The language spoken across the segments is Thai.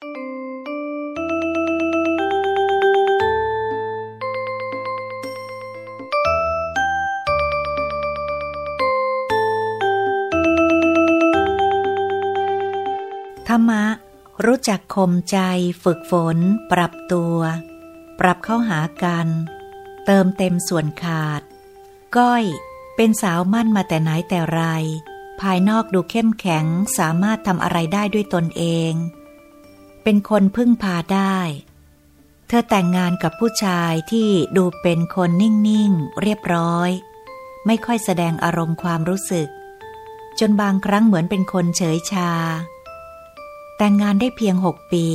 ธรรมะ รู้จักคมใจฝึกฝน ปรับตัว ปรับเข้าหากัน เติมเต็มส่วนขาด ก้อยเป็นสาวมั่นมาแต่ไหนแต่ไร ภายนอกดูเข้มแข็งสามารถทำอะไรได้ด้วยตนเอง เป็นคนพึ่งพาได้ เธอแต่งงานกับผู้ชายที่ดูเป็นคนนิ่ง ๆ เรียบร้อย ไม่ค่อยแสดงอารมณ์ความรู้สึก จนบางครั้งเหมือนเป็นคนเฉยชา แต่งงานได้เพียงหกปี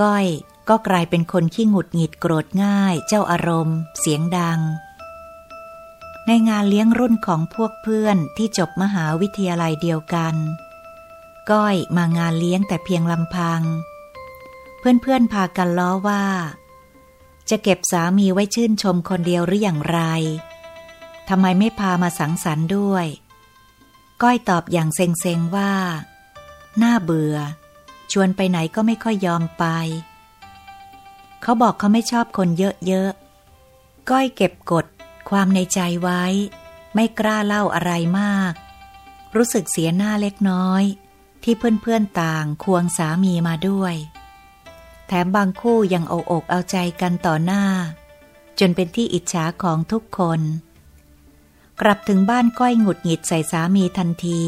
ก้อยก็กลายเป็นคนขี้หงุดหงิดโกรธง่าย เจ้าอารมณ์ เสียงดัง ในงานเลี้ยงรุ่นของพวกเพื่อนที่จบมหาวิทยาลัยเดียวกัน ก้อยมางานเลี้ยงแต่เพียงลำพัง เพื่อนๆพากันล้อว่า จะเก็บสามีไว้ชื่นชมคนเดียวหรืออย่างไรทำไมไม่พามาสังสรรค์ด้วย ก้อยตอบอย่างเซ็งๆว่า น่าเบื่อ ชวนไปไหนก็ไม่ค่อยยอมไป เขาบอกเขาไม่ชอบคนเยอะๆ ก้อยเก็บกดความในใจไว้ ไม่กล้าเล่าอะไรมาก รู้สึกเสียหน้าเล็กน้อย ที่เพื่อนๆต่างควงสามีมาด้วย แถมบางคู่ยังเอาอกเอาใจกันต่อหน้า จนเป็นที่อิจฉาของทุกคน กลับถึงบ้านก้อยหงุดหงิดใส่สามีทันที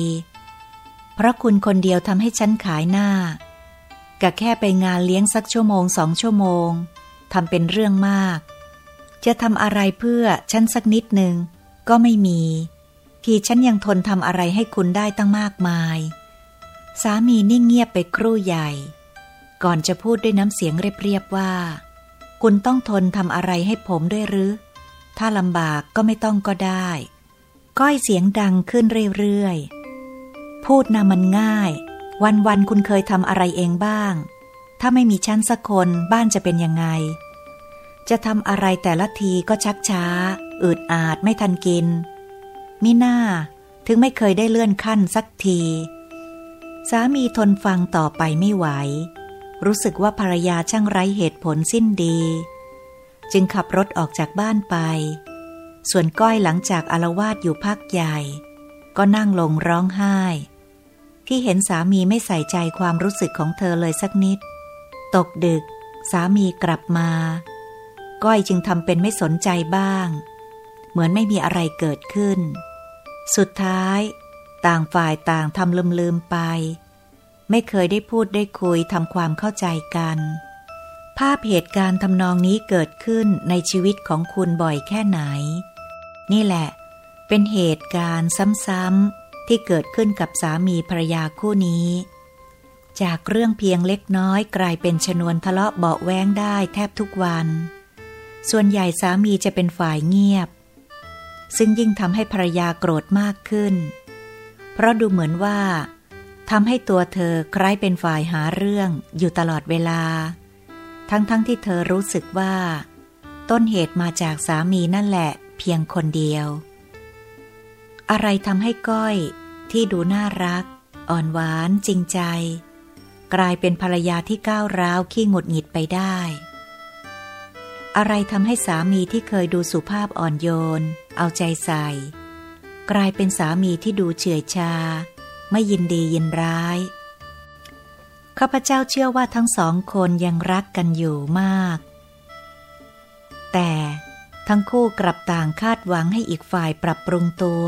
เพราะคุณคนเดียวทำให้ฉันขายหน้ากะแค่ไปงานเลี้ยงสักชั่วโมงสองชั่วโมงทำเป็นเรื่องมาก จะทำอะไรเพื่อฉันสักนิดหนึ่งก็ไม่มี ที่ฉันยังทนทำอะไรให้คุณได้ตั้งมากมาย สามีนิ่งเงียบไปครู่ใหญ่ ก่อนจะพูดด้วยน้ำเสียงเรียบๆว่า คุณต้องทนทำอะไรให้ผมด้วยหรือ ถ้าลำบากก็ไม่ต้องก็ได้ ก้อยเสียงดังขึ้นเรื่อยๆ พูดนะมันง่าย วันๆคุณเคยทำอะไรเองบ้าง ถ้าไม่มีชั้นสักคนบ้านจะเป็นยังไง จะทำอะไรแต่ละทีก็ชักช้า อืดอาดไม่ทันกิน มิน่า ถึงไม่เคยได้เลื่อนขั้นสักที สามีทนฟังต่อไปไม่ไหว รู้สึกว่าภรรยาช่างไร้เหตุผลสิ้นดี จึงขับรถออกจากบ้านไป ส่วนก้อยหลังจากอารวาสอยู่พักใหญ่ ก็นั่งลงร้องไห้ ที่เห็นสามีไม่ใส่ใจความรู้สึกของเธอเลยสักนิด ตกดึก สามีกลับมา ก้อยจึงทำเป็นไม่สนใจบ้าง เหมือนไม่มีอะไรเกิดขึ้น สุดท้าย ต่างฝ่ายต่างทำลืมๆไป ไม่เคยได้พูดได้คุยทำความเข้าใจกัน ภาพเหตุการณ์ทำนองนี้เกิดขึ้นในชีวิตของคุณบ่อยแค่ไหน นี่แหละ เป็นเหตุการณ์ซ้ำๆที่เกิดขึ้นกับสามีภรรยาคู่นี้ จากเรื่องเพียงเล็กน้อยกลายเป็นชนวนทะเลาะเบาแว้งได้แทบทุกวัน ส่วนใหญ่สามีจะเป็นฝ่ายเงียบ ซึ่งยิ่งทำให้ภรรยาโกรธมากขึ้น เพราะดูเหมือนว่า ทำให้ตัวเธอคล้ายเป็นฝ่ายหาเรื่องอยู่ตลอดเวลา ทั้งๆทที่เธอรู้สึกว่า ต้นเหตุมาจากสามีนั่นแหละเพียงคนเดียว อะไรทำให้ก้อยที่ดูน่ารัก อ่อนหวานจริงใจ กลายเป็นภรรยาที่ก้าวร้าวขี้หงุดหงิดไปได้ อะไรทำให้สามีที่เคยดูสุภาพอ่อนโยน เอาใจใส่ กลายเป็นสามีที่ดูเฉื่อยชา ไม่ยินดียินร้าย ข้าพเจ้าเชื่อว่าทั้งสองคนยังรักกันอยู่มาก แต่ทั้งคู่กลับต่างคาดหวังให้อีกฝ่ายปรับปรุงตัว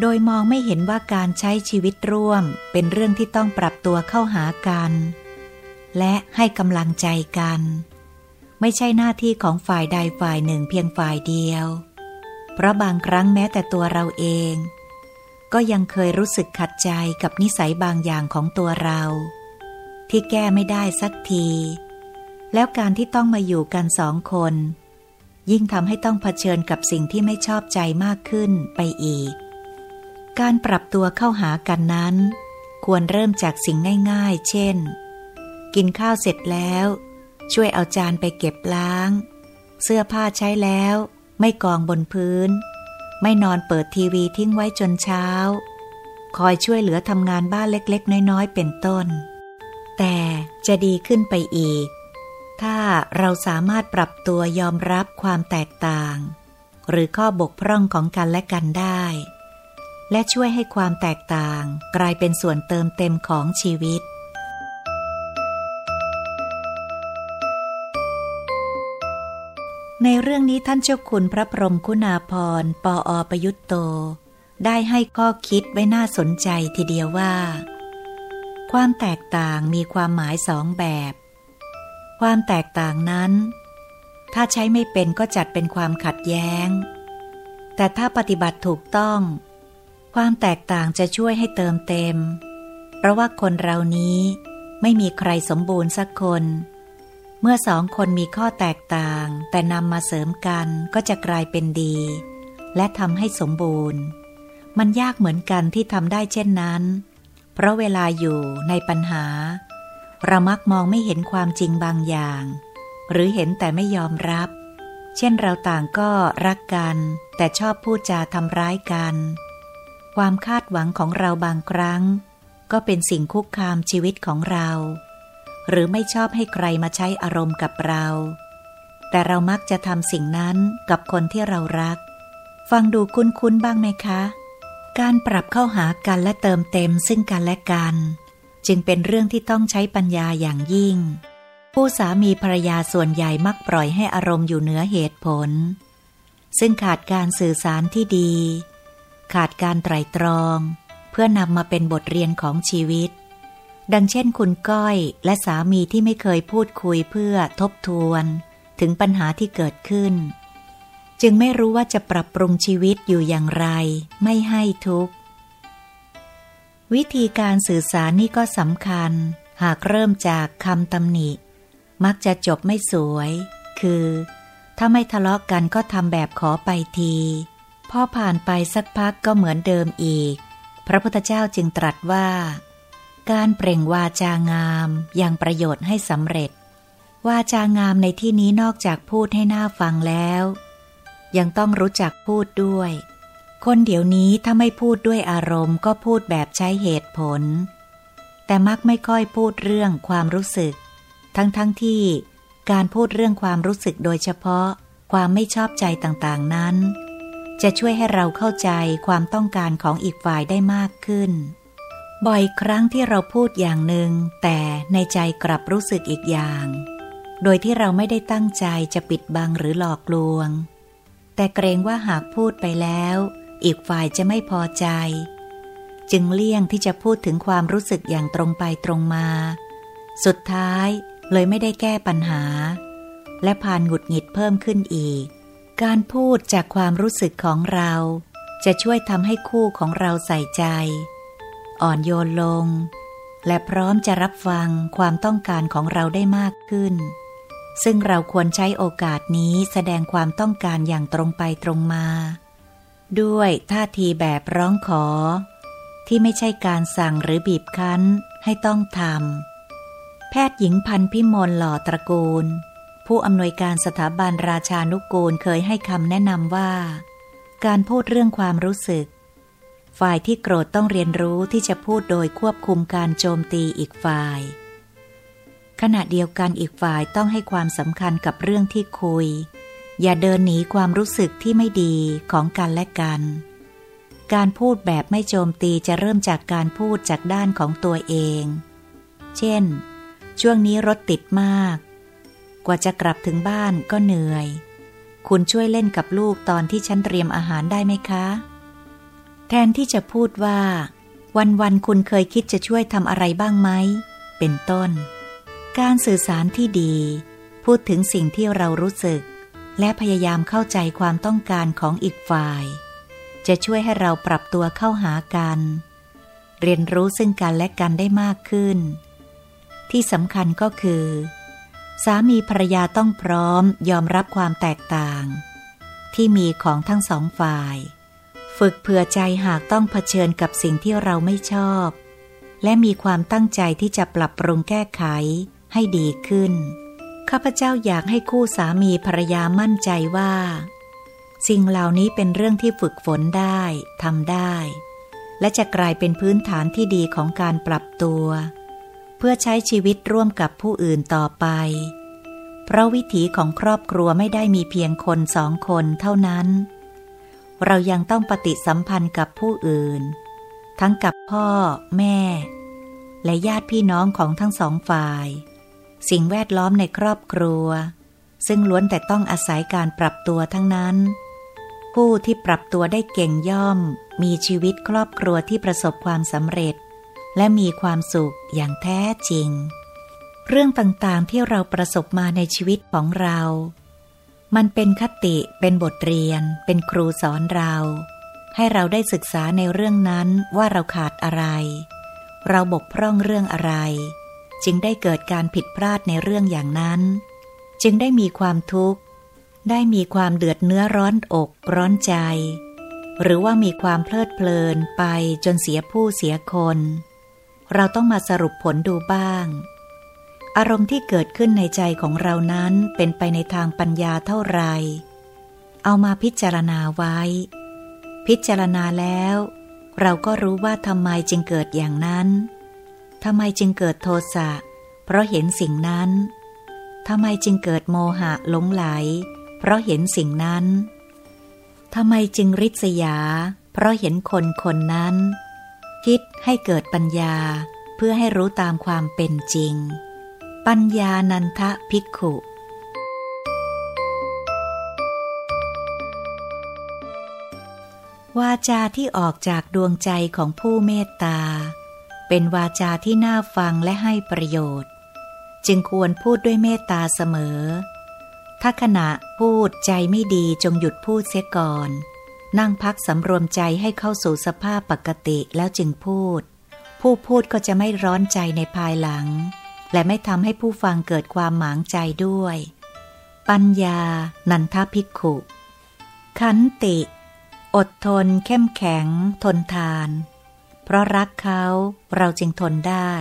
โดยมองไม่เห็นว่าการใช้ชีวิตร่วมเป็นเรื่องที่ต้องปรับตัวเข้าหากัน และให้กำลังใจกัน ไม่ใช่หน้าที่ของฝ่ายใดฝ่ายหนึ่งเพียงฝ่ายเดียว เพราะบางครั้งแม้แต่ตัวเราเอง ก็ยังเคยรู้สึกขัดใจกับนิสัยบางอย่างของตัวเรา ที่แก้ไม่ได้สักที แล้วการที่ต้องมาอยู่กันสองคน ยิ่งทำให้ต้องเผชิญกับสิ่งที่ไม่ชอบใจมากขึ้นไปอีก การปรับตัวเข้าหากันนั้น ควรเริ่มจากสิ่งง่ายๆ เช่น กินข้าวเสร็จแล้ว ช่วยเอาจานไปเก็บล้าง เสื้อผ้าใช้แล้ว ไม่กองบนพื้น ไม่นอนเปิดทีวีทิ้งไว้จนเช้า คอยช่วยเหลือทำงานบ้านเล็กๆ น้อยๆ เป็นต้น แต่จะดีขึ้นไปอีก ถ้าเราสามารถปรับตัวยอมรับความแตกต่าง หรือข้อบกพร่องของกันและกันได้ และช่วยให้ความแตกต่างกลายเป็นส่วนเติมเต็มของชีวิต ในเรื่องนี้ท่านเจ้าคุณพระพรหมคุณาภรณ์ปออประยุตโต ได้ให้ข้อคิดไว้น่าสนใจทีเดียวว่า ความแตกต่างมีความหมายสองแบบ ความแตกต่างนั้น ถ้าใช้ไม่เป็นก็จัดเป็นความขัดแย้ง แต่ถ้าปฏิบัติถูกต้อง ความแตกต่างจะช่วยให้เติมเต็ม เพราะว่าคนเรานี้ไม่มีใครสมบูรณ์สักคน เมื่อสองคนมีข้อแตกต่าง แต่นำมาเสริมกันก็จะกลายเป็นดี และทำให้สมบูรณ์ มันยากเหมือนกันที่ทำได้เช่นนั้น เพราะเวลาอยู่ในปัญหา เรามักมองไม่เห็นความจริงบางอย่าง หรือเห็นแต่ไม่ยอมรับ เช่นเราต่างก็รักกัน แต่ชอบพูดจาทำร้ายกัน ความคาดหวังของเราบางครั้ง ก็เป็นสิ่งคุกคามชีวิตของเรา หรือไม่ชอบให้ใครมาใช้อารมณ์กับเรา แต่เรามักจะทำสิ่งนั้นกับคนที่เรารัก ฟังดูคุ้นๆบ้างไหมคะ การปรับเข้าหากันและเติมเต็มซึ่งกันและกัน จึงเป็นเรื่องที่ต้องใช้ปัญญาอย่างยิ่ง ผู้สามีภรรยาส่วนใหญ่มักปล่อยให้อารมณ์อยู่เหนือเหตุผล ซึ่งขาดการสื่อสารที่ดี ขาดการไตรตรอง เพื่อนำมาเป็นบทเรียนของชีวิต ดังเช่นคุณก้อยและสามีที่ไม่เคยพูดคุยเพื่อทบทวน ถึงปัญหาที่เกิดขึ้น จึงไม่รู้ว่าจะปรับปรุงชีวิตอยู่อย่างไร ไม่ให้ทุกข์ วิธีการสื่อสารนี่ก็สำคัญ หากเริ่มจากคำตำหนิ มักจะจบไม่สวย คือ ถ้าไม่ทะเลาะกกันก็ทำแบบขอไปทีพอผ่านไปสักพักก็เหมือนเดิมอีก พระพุทธเจ้าจึงตรัสว่า การเปล่งวาจางามยังประโยชน์ให้สำเร็จ วาจางามในที่นี้นอกจากพูดให้หน่าฟังแล้ว ยังต้องรู้จักพูดด้วย คนเดี๋ยวนี้ถ้าไม่พูดด้วยอารมณ์ก็พูดแบบใช้เหตุผล แต่มักไม่ค่อยพูดเรื่องความรู้สึก ทั้งๆทที่การพูดเรื่องความรู้สึกโดยเฉพาะ ความไม่ชอบใจต่างๆนั้น จะช่วยให้เราเข้าใจความต้องการของอีกฝ่ายได้มากขึ้น บ่อยครั้งที่เราพูดอย่างหนึ่ง แต่ในใจกลับรู้สึกอีกอย่าง โดยที่เราไม่ได้ตั้งใจจะปิดบังหรือหลอกลวง แต่เกรงว่าหากพูดไปแล้ว อีกฝ่ายจะไม่พอใจ จึงเลี่ยงที่จะพูดถึงความรู้สึกอย่างตรงไปตรงมา สุดท้ายเลยไม่ได้แก้ปัญหา และพานหงุดหงิดเพิ่มขึ้นอีก การพูดจากความรู้สึกของเรา จะช่วยทำให้คู่ของเราใส่ใจ อ่อนโยนลง และพร้อมจะรับฟังความต้องการของเราได้มากขึ้น ซึ่งเราควรใช้โอกาสนี้แสดงความต้องการอย่างตรงไปตรงมา ด้วยท่าทีแบบร้องขอ ที่ไม่ใช่การสั่งหรือบีบคั้นให้ต้องทำแพทย์หญิงพันพิมลหล่อตระกูล ผู้อำนวยการสถาบันราชานุกูลเคยให้คำแนะนำว่า การพูดเรื่องความรู้สึก ฝ่ายที่โกรธต้องเรียนรู้ที่จะพูดโดยควบคุมการโจมตีอีกฝ่าย ขณะเดียวกันอีกฝ่ายต้องให้ความสำคัญกับเรื่องที่คุย อย่าเดินหนีความรู้สึกที่ไม่ดีของกันและกัน การพูดแบบไม่โจมตีจะเริ่มจากการพูดจากด้านของตัวเอง เช่น ช่วงนี้รถติดมาก กว่าจะกลับถึงบ้านก็เหนื่อย คุณช่วยเล่นกับลูกตอนที่ฉันเตรียมอาหารได้ไหมคะ แทนที่จะพูดว่า วันๆคุณเคยคิดจะช่วยทำอะไรบ้างไหม เป็นต้น การสื่อสารที่ดี พูดถึงสิ่งที่เรารู้สึก และพยายามเข้าใจความต้องการของอีกฝ่าย จะช่วยให้เราปรับตัวเข้าหากัน เรียนรู้ซึ่งกันและกันได้มากขึ้น ที่สำคัญก็คือ สามีภรรยาต้องพร้อมยอมรับความแตกต่าง ที่มีของทั้งสองฝ่าย ฝึกเผื่อใจหากต้องเผชิญกับสิ่งที่เราไม่ชอบ และมีความตั้งใจที่จะปรับปรุงแก้ไขให้ดีขึ้น ข้าพเจ้าอยากให้คู่สามีภรรยามั่นใจว่า สิ่งเหล่านี้เป็นเรื่องที่ฝึกฝนได้ทำได้ และจะกลายเป็นพื้นฐานที่ดีของการปรับตัว เพื่อใช้ชีวิตร่วมกับผู้อื่นต่อไป เพราะวิถีของครอบครัวไม่ได้มีเพียงคนสองคนเท่านั้น เรายังต้องปฏิสัมพันธ์กับผู้อื่น ทั้งกับพ่อ แม่ และญาติพี่น้องของทั้งสองฝ่าย สิ่งแวดล้อมในครอบครัว ซึ่งล้วนแต่ต้องอาศัยการปรับตัวทั้งนั้น ผู้ที่ปรับตัวได้เก่งย่อม มีชีวิตครอบครัวที่ประสบความสำเร็จ และมีความสุขอย่างแท้จริง เรื่องต่างๆที่เราประสบมาในชีวิตของเรา มันเป็นคติเป็นบทเรียน เป็นครูสอนเรา ให้เราได้ศึกษาในเรื่องนั้นว่าเราขาดอะไร เราบกพร่องเรื่องอะไร จึงได้เกิดการผิดพลาดในเรื่องอย่างนั้น จึงได้มีความทุกข์ ได้มีความเดือดเนื้อร้อนอกร้อนใจ หรือว่ามีความเพลิดเพลินไปจนเสียผู้เสียคน เราต้องมาสรุปผลดูบ้าง อารมณ์ที่เกิดขึ้นในใจของเรานั้นเป็นไปในทางปัญญาเท่าไร เอามาพิจารณาไว้ พิจารณาแล้ว เราก็รู้ว่าทำไมจึงเกิดอย่างนั้นทำไมจึงเกิดโทสะ เพราะเห็นสิ่งนั้นทำไมจึงเกิดโมหะหลงไหล เพราะเห็นสิ่งนั้นทำไมจึงริษยา เพราะเห็นคนคนนั้น คิดให้เกิดปัญญาเพื่อให้รู้ตามความเป็นจริง ปัญญานันทะภิกขุ วาจาที่ออกจากดวงใจของผู้เมตตา เป็นวาจาที่น่าฟังและให้ประโยชน์ จึงควรพูดด้วยเมตตาเสมอ ถ้าขณะพูดใจไม่ดีจงหยุดพูดเสียก่อน นั่งพักสำรวมใจให้เข้าสู่สภาพปกติแล้วจึงพูด ผู้พูดก็จะไม่ร้อนใจในภายหลัง และไม่ทำให้ผู้ฟังเกิดความหมางใจด้วย ปัญญา นันทภิกขุ ขันติ อดทน เข้มแข็ง ทนทาน เพราะรักเขาเราจึงทนได้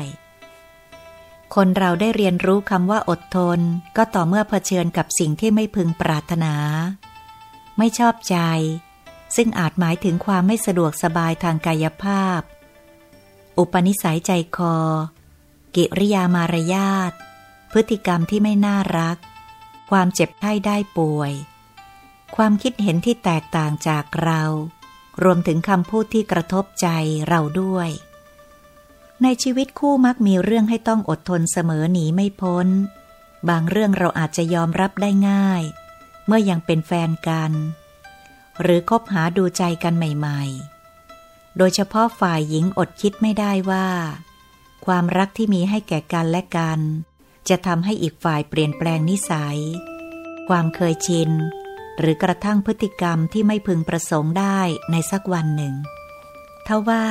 คนเราได้เรียนรู้คำว่าอดทน ก็ต่อเมื่อเผชิญกับสิ่งที่ไม่พึงปรารถนา ไม่ชอบใจ ซึ่งอาจหมายถึงความไม่สะดวกสบายทางกายภาพ อุปนิสัยใจคอ กิริยามารยาท พฤติกรรมที่ไม่น่ารัก ความเจ็บไข้ได้ป่วย ความคิดเห็นที่แตกต่างจากเรา รวมถึงคำพูดที่กระทบใจเราด้วย ในชีวิตคู่มักมีเรื่องให้ต้องอดทนเสมอหนีไม่พ้น บางเรื่องเราอาจจะยอมรับได้ง่าย เมื่อยังเป็นแฟนกัน หรือคบหาดูใจกันใหม่ ๆ โดยเฉพาะฝ่ายหญิงอดคิดไม่ได้ว่า ความรักที่มีให้แก่กันและกัน จะทำให้อีกฝ่ายเปลี่ยนแปลงนิสัย ความเคยชิน หรือกระทั่งพฤติกรรมที่ไม่พึงประสงค์ได้ในสักวันหนึ่งทว่า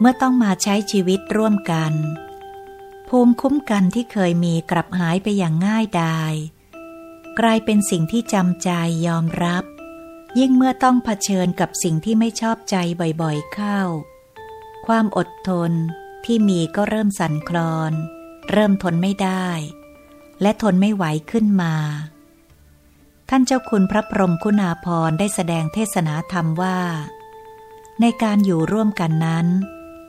เมื่อต้องมาใช้ชีวิตร่วมกัน ภูมิคุ้มกันที่เคยมีกลับหายไปอย่างง่ายดาย กลายเป็นสิ่งที่จำใจยอมรับ ยิ่งเมื่อต้องเผชิญกับสิ่งที่ไม่ชอบใจบ่อยๆเข้า ความอดทน ที่มีก็เริ่มสั่นคลอน เริ่มทนไม่ได้ และทนไม่ไหวขึ้นมา ท่านเจ้าคุณพระพรมคุณาภรณ์ได้แสดงเทศนาธรรมว่า ในการอยู่ร่วมกันนั้น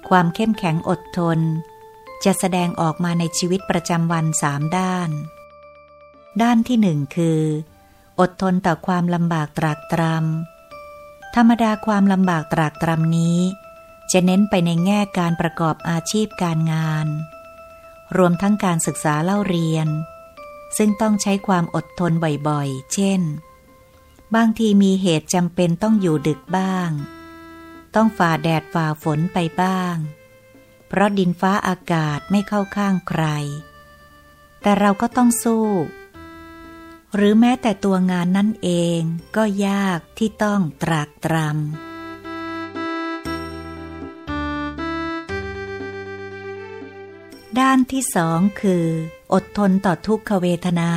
ความเข้มแข็งอดทน จะแสดงออกมาในชีวิตประจำวันสามด้าน ด้านที่หนึ่งคือ อดทนต่อความลำบากตรากตรำธรรมดาความลำบากตรากตรำนี้ จะเน้นไปในแง่การประกอบอาชีพการงาน รวมทั้งการศึกษาเล่าเรียน ซึ่งต้องใช้ความอดทนบ่อยๆ เช่น บางทีมีเหตุจำเป็นต้องอยู่ดึกบ้าง ต้องฝ่าแดดฝ่าฝนไปบ้าง เพราะดินฟ้าอากาศไม่เข้าข้างใคร แต่เราก็ต้องสู้หรือแม้แต่ตัวงานนั่นเองก็ยากที่ต้องตรากตรำ ด้นที่สองคือ อดทนต่อทุกขเวทนา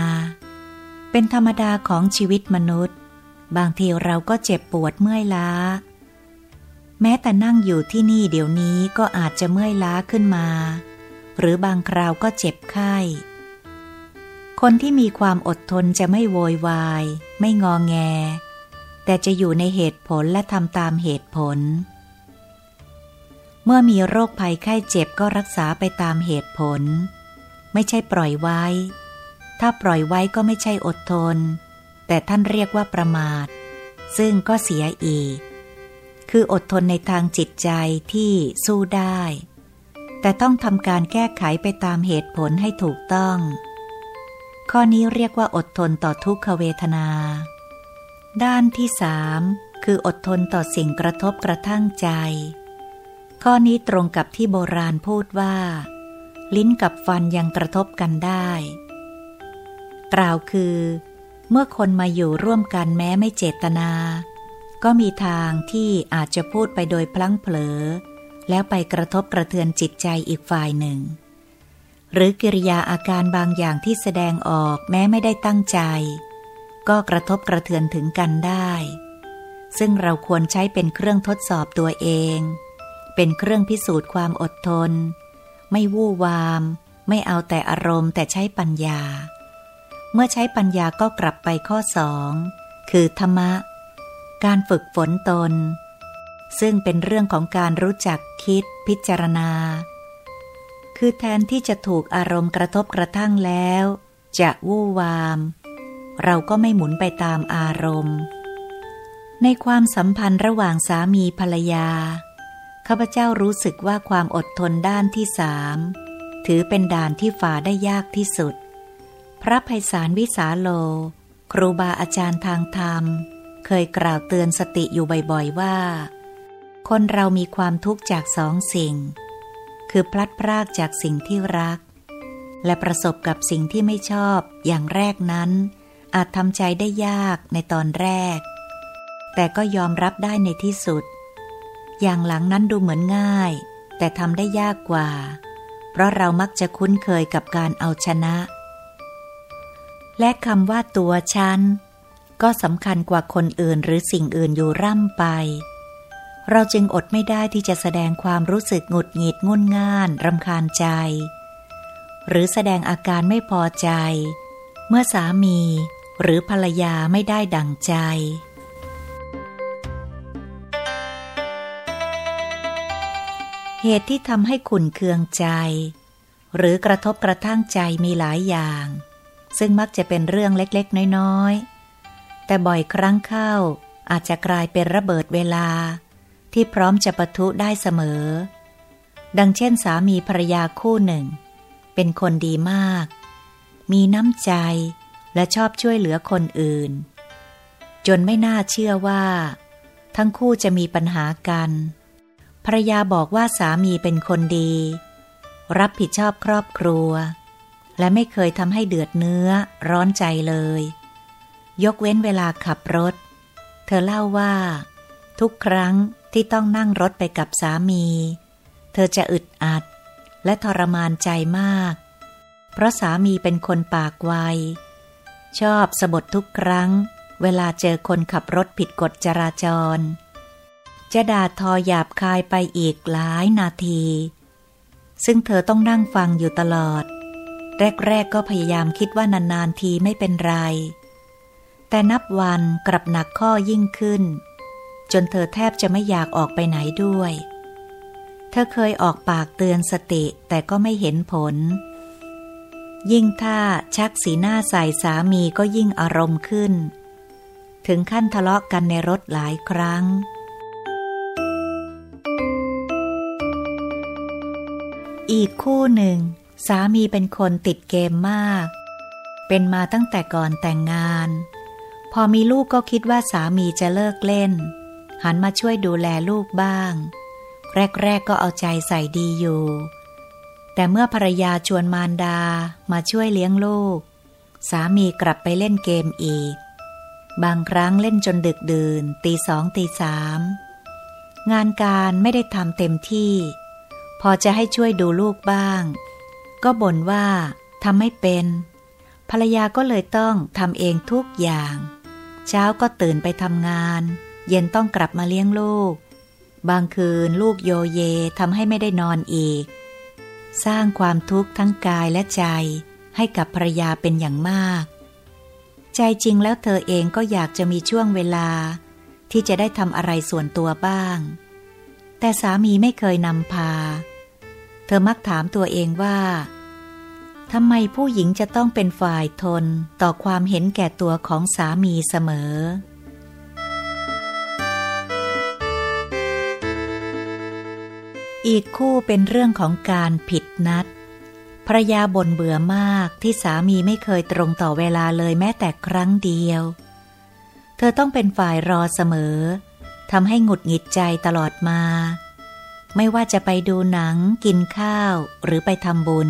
เป็นธรรมดาของชีวิตมนุษย์ บางทีเราก็เจ็บปวดเมื่อยล้า แม้แต่นั่งอยู่ที่นี่เดี๋ยวนี้ก็อาจจะเมื่อยล้าขึ้นมา หรือบางคราวก็เจ็บไข้ คนที่มีความอดทนจะไม่โวยวาย ไม่งอแง แต่จะอยู่ในเหตุผลและทำตามเหตุผลเเมื่อมีโรคภัยไข้เจ็บก็รักษาไปตามเหตุผล ไม่ใช่ปล่อยไว้ ถ้าปล่อยไว้ก็ไม่ใช่อดทน แต่ท่านเรียกว่าประมาท ซึ่งก็เสียอีก คืออดทนในทางจิตใจที่สู้ได้ แต่ต้องทำการแก้ไขไปตามเหตุผลให้ถูกต้อง ข้อนี้เรียกว่าอดทนต่อทุกขเวทนา ด้านที่สามคืออดทนต่อสิ่งกระทบกระทั่งใจ ข้อนี้ตรงกับที่โบราณพูดว่า ลิ้นกับฟันยังกระทบกันได้ กล่าวคือ เมื่อคนมาอยู่ร่วมกันแม้ไม่เจตนา ก็มีทางที่อาจจะพูดไปโดยพลั้งเผลอ แล้วไปกระทบกระเทือนจิตใจอีกฝ่ายหนึ่ง หรือกิริยาอาการบางอย่างที่แสดงออกแม้ไม่ได้ตั้งใจ ก็กระทบกระเทือนถึงกันได้ ซึ่งเราควรใช้เป็นเครื่องทดสอบตัวเอง เป็นเครื่องพิสูจน์ความอดทน ไม่วู่วาม ไม่เอาแต่อารมณ์แต่ใช้ปัญญา เมื่อใช้ปัญญาก็กลับไปข้อสองคือธรรมะ การฝึกฝนตน ซึ่งเป็นเรื่องของการรู้จักคิดพิจารณา คือแทนที่จะถูกอารมณ์กระทบกระทั่งแล้ว จะวู่วาม เราก็ไม่หมุนไปตามอารมณ์ ในความสัมพันธ์ระหว่างสามีภรรยา ข้าพเจ้ารู้สึกว่าความอดทนด้านที่สามถือเป็นด่านที่ฝ่าได้ยากที่สุด พระภัยสารวิสาโล ครูบาอาจารย์ทางธรรม เคยกล่าวเตือนสติอยู่บ่อยๆว่า คนเรามีความทุกข์จากสองสิ่ง คือพลัดพรากจากสิ่งที่รัก และประสบกับสิ่งที่ไม่ชอบอย่างแรกนั้น อาจทำใจได้ยากในตอนแรก แต่ก็ยอมรับได้ในที่สุด อย่างหลังนั้นดูเหมือนง่าย แต่ทำได้ยากกว่า เพราะเรามักจะคุ้นเคยกับการเอาชนะ และคำว่าตัวฉัน ก็สำคัญกว่าคนอื่นหรือสิ่งอื่นอยู่ร่ำไป เราจึงอดไม่ได้ที่จะแสดงความรู้สึกหงุดหงิดงุนง่านรำคาญใจ หรือแสดงอาการไม่พอใจ เมื่อสามีหรือภรรยาไม่ได้ดังใจ เหตุที่ทำให้ขุนเคืองใจ หรือกระทบกระทั่งใจมีหลายอย่าง ซึ่งมักจะเป็นเรื่องเล็กๆ น้อยๆ แต่บ่อยครั้งเข้าอาจจะกลายเป็นระเบิดเวลา ที่พร้อมจะปะทุได้เสมอ ดังเช่นสามีภรรยาคู่หนึ่ง เป็นคนดีมาก มีน้ำใจและชอบช่วยเหลือคนอื่น จนไม่น่าเชื่อว่า ทั้งคู่จะมีปัญหากัน ภรรยาบอกว่าสามีเป็นคนดี รับผิดชอบครอบครัว และไม่เคยทำให้เดือดเนื้อร้อนใจเลย ยกเว้นเวลาขับรถ เธอเล่าว่า ทุกครั้งที่ต้องนั่งรถไปกับสามี เธอจะอึดอัด และทรมานใจมาก เพราะสามีเป็นคนปากไว ชอบสะบดทุกครั้ง เวลาเจอคนขับรถผิดกฎจราจร จะด่าทอหยาบคายไปอีกหลายนาที ซึ่งเธอต้องนั่งฟังอยู่ตลอด แรก ๆ ก็พยายามคิดว่านาน ๆ ทีไม่เป็นไร แต่นับวันกลับหนักข้อยิ่งขึ้น จนเธอแทบจะไม่อยากออกไปไหนด้วย เธอเคยออกปากเตือนสติแต่ก็ไม่เห็นผล ยิ่งถ้าชักสีหน้าใส่สามีก็ยิ่งอารมณ์ขึ้น ถึงขั้นทะเลาะกันในรถหลายครั้ง อีกคู่หนึ่ง สามีเป็นคนติดเกมมาก เป็นมาตั้งแต่ก่อนแต่งงาน พอมีลูกก็คิดว่าสามีจะเลิกเล่น หันมาช่วยดูแลลูกบ้าง แรก ๆ ก็เอาใจใส่ดีอยู่ แต่เมื่อภรรยาชวนมารดามาช่วยเลี้ยงลูก สามีกลับไปเล่นเกมอีก บางครั้งเล่นจนดึกดื่นตีสองตีสามงานการไม่ได้ทำเต็มที่ พอจะให้ช่วยดูลูกบ้าง ก็บ่นว่าทำไม่เป็น ภรรยาก็เลยต้องทำเองทุกอย่าง เช้าก็ตื่นไปทำงาน เย็นต้องกลับมาเลี้ยงลูก บางคืนลูกโยเยทำให้ไม่ได้นอนอีก สร้างความทุกข์ทั้งกายและใจให้กับภรรยาเป็นอย่างมาก ใจจริงแล้วเธอเองก็อยากจะมีช่วงเวลา ที่จะได้ทำอะไรส่วนตัวบ้าง แต่สามีไม่เคยนำพา เธอมักถามตัวเองว่าทำไมผู้หญิงจะต้องเป็นฝ่ายทนต่อความเห็นแก่ตัวของสามีเสมอ อีกคู่เป็นเรื่องของการผิดนัดภรยาบ่นเบื่อมากที่สามีไม่เคยตรงต่อเวลาเลยแม้แต่ครั้งเดียว เธอต้องเป็นฝ่ายรอเสมอ ทำให้หงุดหงิดใจตลอดมา ไม่ว่าจะไปดูหนังกินข้าวหรือไปทำบุญ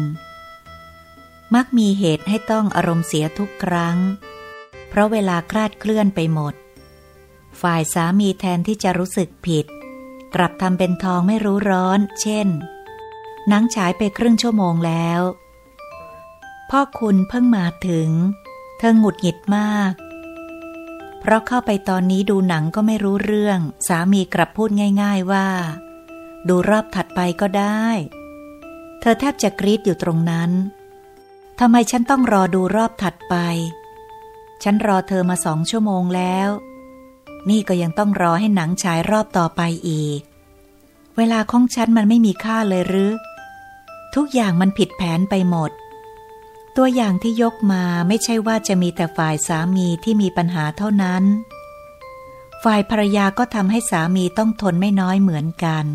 มักมีเหตุให้ต้องอารมณ์เสียทุกครั้ง เพราะเวลาคลาดเคลื่อนไปหมด ฝ่ายสามีแทนที่จะรู้สึกผิด กลับทำเป็นทองไม่รู้ร้อน เช่นหนังฉายไปครึ่งชั่วโมงแล้ว พ่อคุณเพิ่งมาถึง เธอหงุดหงิดมาก เพราะเข้าไปตอนนี้ดูหนังก็ไม่รู้เรื่อง สามีกลับพูดง่าย ๆว่า ดูรอบถัดไปก็ได้ เธอแทบจะกรีดอยู่ตรงนั้นทำไมฉันต้องรอดูรอบถัดไป ฉันรอเธอมาสองชั่วโมงแล้ว นี่ก็ยังต้องรอให้หนังฉายรอบต่อไปอีก เวลาของฉันมันไม่มีค่าเลยหรือ ทุกอย่างมันผิดแผนไปหมด ตัวอย่างที่ยกมาไม่ใช่ว่าจะมีแต่ฝ่ายสามีที่มีปัญหาเท่านั้น ฝ่ายภรรยาก็ทำให้สามีต้องทนไม่น้อยเหมือนกัน